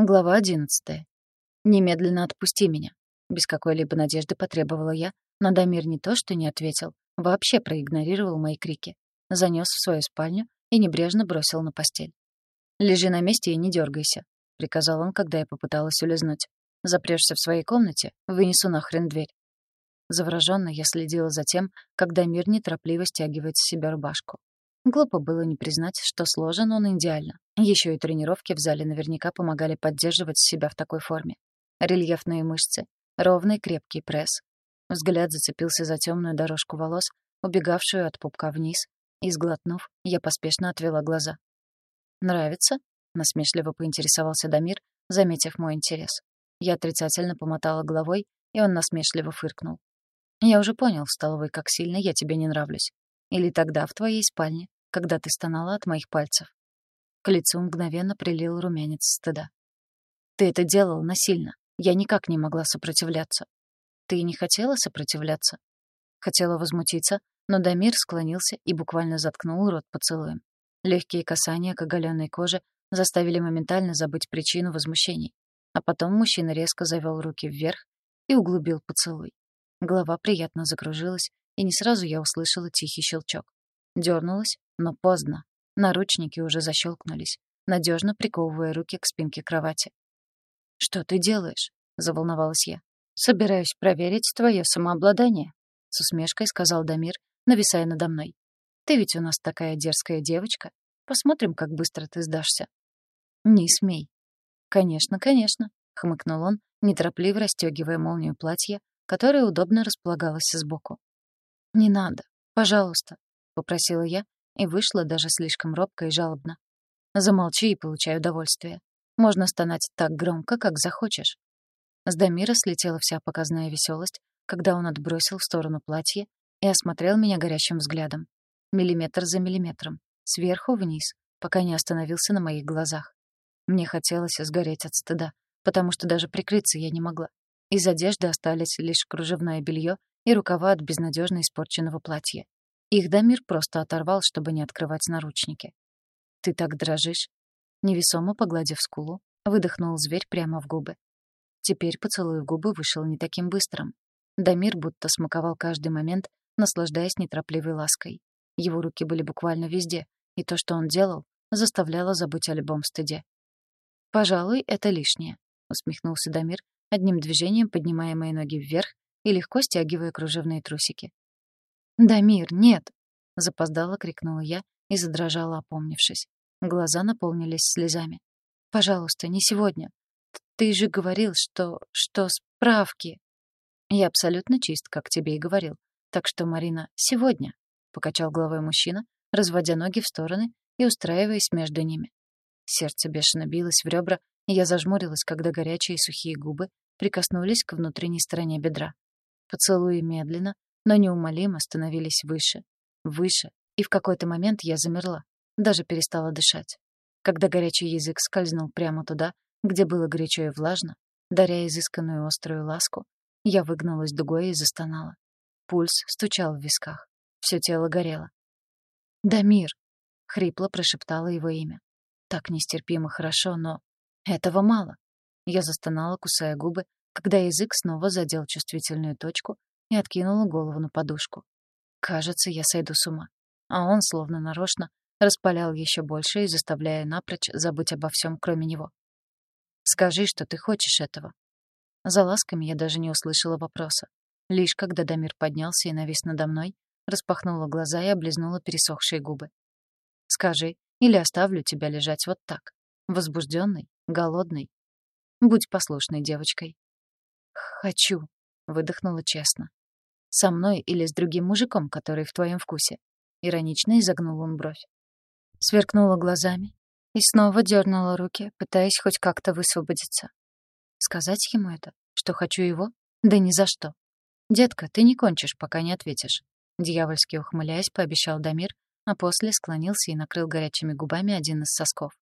Глава одиннадцатая. «Немедленно отпусти меня». Без какой-либо надежды потребовала я, но Дамир не то что не ответил, вообще проигнорировал мои крики. Занёс в свою спальню и небрежно бросил на постель. «Лежи на месте и не дергайся», — приказал он, когда я попыталась улизнуть. «Запрёшься в своей комнате, вынесу нахрен дверь». Заворожённо я следила за тем, как Дамир неторопливо стягивает с себя рубашку. Глупо было не признать, что сложен он идеально. Еще и тренировки в зале наверняка помогали поддерживать себя в такой форме. Рельефные мышцы, ровный крепкий пресс. Взгляд зацепился за темную дорожку волос, убегавшую от пупка вниз, и, сглотнув, я поспешно отвела глаза. «Нравится?» — насмешливо поинтересовался Дамир, заметив мой интерес. Я отрицательно помотала головой, и он насмешливо фыркнул. «Я уже понял в столовой, как сильно я тебе не нравлюсь. Или тогда в твоей спальне, когда ты стонала от моих пальцев. К лицу мгновенно прилил румянец стыда. Ты это делал насильно. Я никак не могла сопротивляться. Ты не хотела сопротивляться? Хотела возмутиться, но Дамир склонился и буквально заткнул рот поцелуем. Легкие касания к оголенной коже заставили моментально забыть причину возмущений. А потом мужчина резко завел руки вверх и углубил поцелуй. Голова приятно закружилась, и не сразу я услышала тихий щелчок. Дёрнулась, но поздно. Наручники уже защелкнулись, надежно приковывая руки к спинке кровати. «Что ты делаешь?» — заволновалась я. «Собираюсь проверить твое самообладание», — с усмешкой сказал Дамир, нависая надо мной. «Ты ведь у нас такая дерзкая девочка. Посмотрим, как быстро ты сдашься». «Не смей». «Конечно, конечно», — хмыкнул он, неторопливо расстегивая молнию платья, которое удобно располагалось сбоку. «Не надо, пожалуйста», — попросила я, и вышла даже слишком робко и жалобно. Замолчи и получай удовольствие. Можно стонать так громко, как захочешь. С Дамира слетела вся показная веселость, когда он отбросил в сторону платье и осмотрел меня горящим взглядом. Миллиметр за миллиметром, сверху вниз, пока не остановился на моих глазах. Мне хотелось сгореть от стыда, потому что даже прикрыться я не могла. Из одежды остались лишь кружевное белье и рукава от безнадежно испорченного платья. Их Дамир просто оторвал, чтобы не открывать наручники. «Ты так дрожишь?» Невесомо погладив скулу, выдохнул зверь прямо в губы. Теперь поцелуй в губы вышел не таким быстрым. Дамир будто смаковал каждый момент, наслаждаясь неторопливой лаской. Его руки были буквально везде, и то, что он делал, заставляло забыть о любом стыде. «Пожалуй, это лишнее», — усмехнулся Дамир, одним движением поднимая мои ноги вверх и легко стягивая кружевные трусики. «Дамир, нет!» — запоздало крикнула я и задрожала, опомнившись. Глаза наполнились слезами. «Пожалуйста, не сегодня. Ты же говорил, что... что справки...» «Я абсолютно чист, как тебе и говорил. Так что, Марина, сегодня...» — покачал головой мужчина, разводя ноги в стороны и устраиваясь между ними. Сердце бешено билось в ребра, и я зажмурилась, когда горячие сухие губы прикоснулись к внутренней стороне бедра. Поцелуи медленно, но неумолимо становились выше, выше, и в какой-то момент я замерла, даже перестала дышать. Когда горячий язык скользнул прямо туда, где было горячо и влажно, даря изысканную острую ласку, я выгнулась дугой и застонала. Пульс стучал в висках. Все тело горело. «Дамир!» — хрипло прошептала его имя. Так нестерпимо хорошо, но этого мало. Я застонала, кусая губы, когда язык снова задел чувствительную точку, и откинула голову на подушку. Кажется, я сойду с ума. А он, словно нарочно, распалял еще больше и заставляя напрочь забыть обо всем, кроме него. «Скажи, что ты хочешь этого». За ласками я даже не услышала вопроса. Лишь когда Дамир поднялся и навис надо мной, распахнула глаза и облизнула пересохшие губы. «Скажи, или оставлю тебя лежать вот так, возбужденный, голодный. Будь послушной девочкой». «Хочу», — выдохнула честно. Со мной или с другим мужиком, который в твоем вкусе?» Иронично изогнул он бровь. Сверкнула глазами и снова дернула руки, пытаясь хоть как-то высвободиться. Сказать ему это, что хочу его? Да ни за что. «Детка, ты не кончишь, пока не ответишь», — дьявольски ухмыляясь, пообещал Дамир, а после склонился и накрыл горячими губами один из сосков.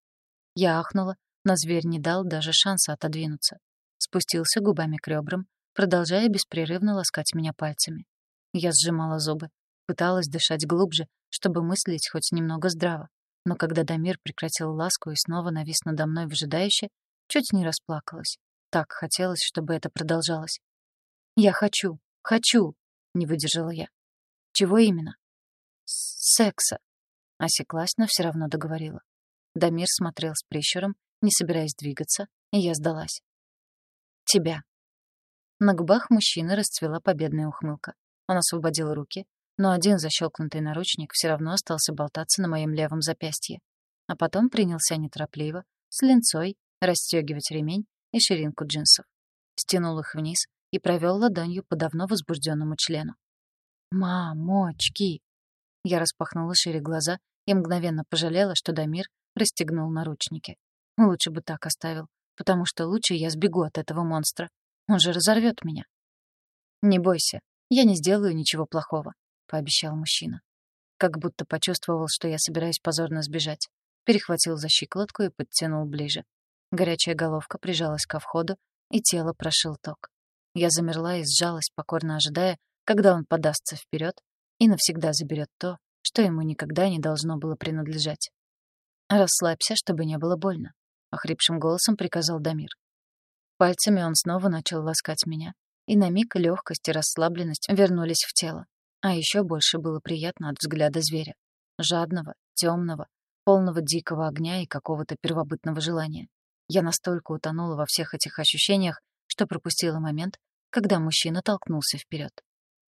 Я ахнула, но зверь не дал даже шанса отодвинуться. Спустился губами к ребрам, продолжая беспрерывно ласкать меня пальцами. Я сжимала зубы, пыталась дышать глубже, чтобы мыслить хоть немного здраво. Но когда Дамир прекратил ласку и снова навис надо мной выжидающе, Чуть не расплакалась. Так хотелось, чтобы это продолжалось. «Я хочу, хочу!» — не выдержала я. «Чего именно?» «Секса!» — осеклась, но все равно договорила. Дамир смотрел с прищуром, не собираясь двигаться, и я сдалась. «Тебя». На губах мужчины расцвела победная ухмылка. Он освободил руки, но один защелкнутый наручник все равно остался болтаться на моем левом запястье. А потом принялся неторопливо, с линцой, расстегивать ремень и ширинку джинсов. Стянул их вниз и провел ладонью по давно возбужденному члену. «Мамочки!» Я распахнула шире глаза и мгновенно пожалела, что Дамир расстегнул наручники. Лучше бы так оставил, потому что лучше я сбегу от этого монстра. Он же разорвет меня. «Не бойся, я не сделаю ничего плохого», — пообещал мужчина. Как будто почувствовал, что я собираюсь позорно сбежать. Перехватил за щиколотку и подтянул ближе. Горячая головка прижалась ко входу, и тело прошил ток. Я замерла и сжалась, покорно ожидая, когда он подастся вперед и навсегда заберет то, что ему никогда не должно было принадлежать. «Расслабься, чтобы не было больно», — охрипшим голосом приказал Дамир. Пальцами он снова начал ласкать меня, и на миг легкость и расслабленность вернулись в тело. А еще больше было приятно от взгляда зверя. Жадного, темного, полного дикого огня и какого-то первобытного желания. Я настолько утонула во всех этих ощущениях, что пропустила момент, когда мужчина толкнулся вперед.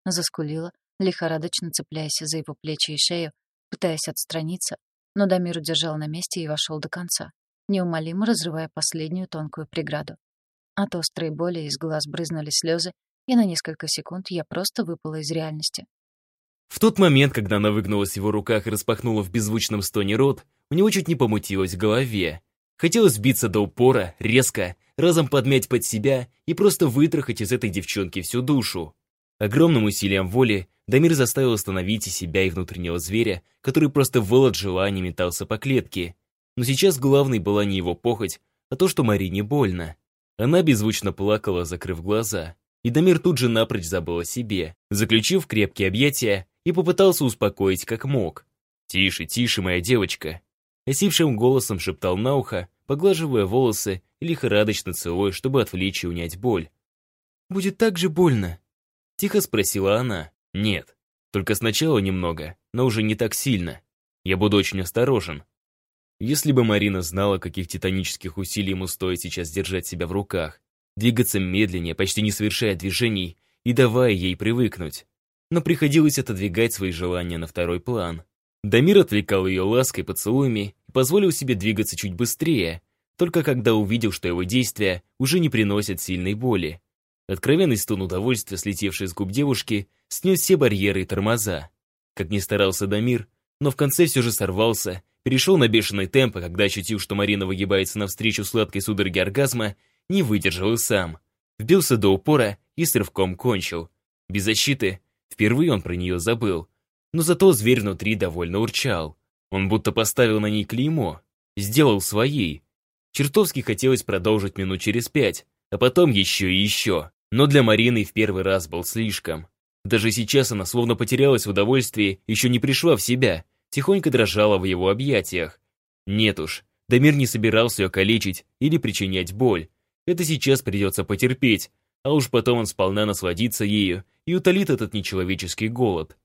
Заскулила, лихорадочно цепляясь за его плечи и шею, пытаясь отстраниться, но Дамир удержал на месте и вошел до конца, неумолимо разрывая последнюю тонкую преграду. От острой боли из глаз брызнули слезы, и на несколько секунд я просто выпала из реальности. В тот момент, когда она выгнулась в его руках и распахнула в беззвучном стоне рот, у него чуть не помутилось в голове. Хотелось сбиться до упора, резко, разом подмять под себя и просто вытрахать из этой девчонки всю душу. Огромным усилием воли Дамир заставил остановить и себя, и внутреннего зверя, который просто выл от желания метался по клетке. Но сейчас главной была не его похоть, а то, что Марине больно. Она беззвучно плакала, закрыв глаза. И Дамир тут же напрочь забыл о себе, заключив крепкие объятия и попытался успокоить как мог. «Тише, тише, моя девочка, Осипшим голосом шептал на ухо, поглаживая волосы и лихорадочно целуя, чтобы отвлечь и унять боль. «Будет так же больно?» Тихо спросила она. «Нет, только сначала немного, но уже не так сильно. Я буду очень осторожен». Если бы Марина знала, каких титанических усилий ему стоит сейчас держать себя в руках, двигаться медленнее, почти не совершая движений и давая ей привыкнуть. Но приходилось отодвигать свои желания на второй план. Дамир отвлекал ее лаской, поцелуями и позволил себе двигаться чуть быстрее, только когда увидел, что его действия уже не приносят сильной боли. Откровенный стон удовольствия, слетевший с губ девушки, снес все барьеры и тормоза. Как ни старался Дамир, но в конце все же сорвался, перешел на бешеный темп, а когда ощутил, что Марина выгибается навстречу сладкой судороге оргазма, не выдержал и сам. Вбился до упора и с рывком кончил. Без защиты, впервые он про нее забыл, но зато зверь внутри довольно урчал. Он будто поставил на ней клеймо, сделал своей. Чертовски хотелось продолжить минут через пять, а потом еще и еще. Но для Марины в первый раз был слишком. Даже сейчас она словно потерялась в удовольствии, еще не пришла в себя, тихонько дрожала в его объятиях. Нет уж, Дамир не собирался ее калечить или причинять боль. Это сейчас придется потерпеть, а уж потом он сполна насладится ею и утолит этот нечеловеческий голод.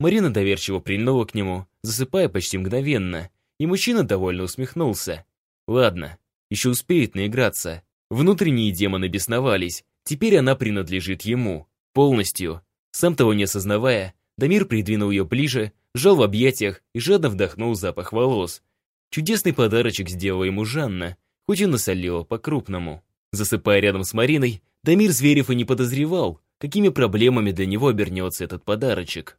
Марина доверчиво прильнула к нему, засыпая почти мгновенно, и мужчина довольно усмехнулся. Ладно, еще успеет наиграться. Внутренние демоны бесновались, теперь она принадлежит ему, полностью. Сам того не осознавая, Дамир придвинул ее ближе, сжал в объятиях и жадно вдохнул запах волос. Чудесный подарочек сделала ему Жанна, хоть и насолила по-крупному. Засыпая рядом с Мариной, Дамир Зверев и не подозревал, какими проблемами для него обернется этот подарочек.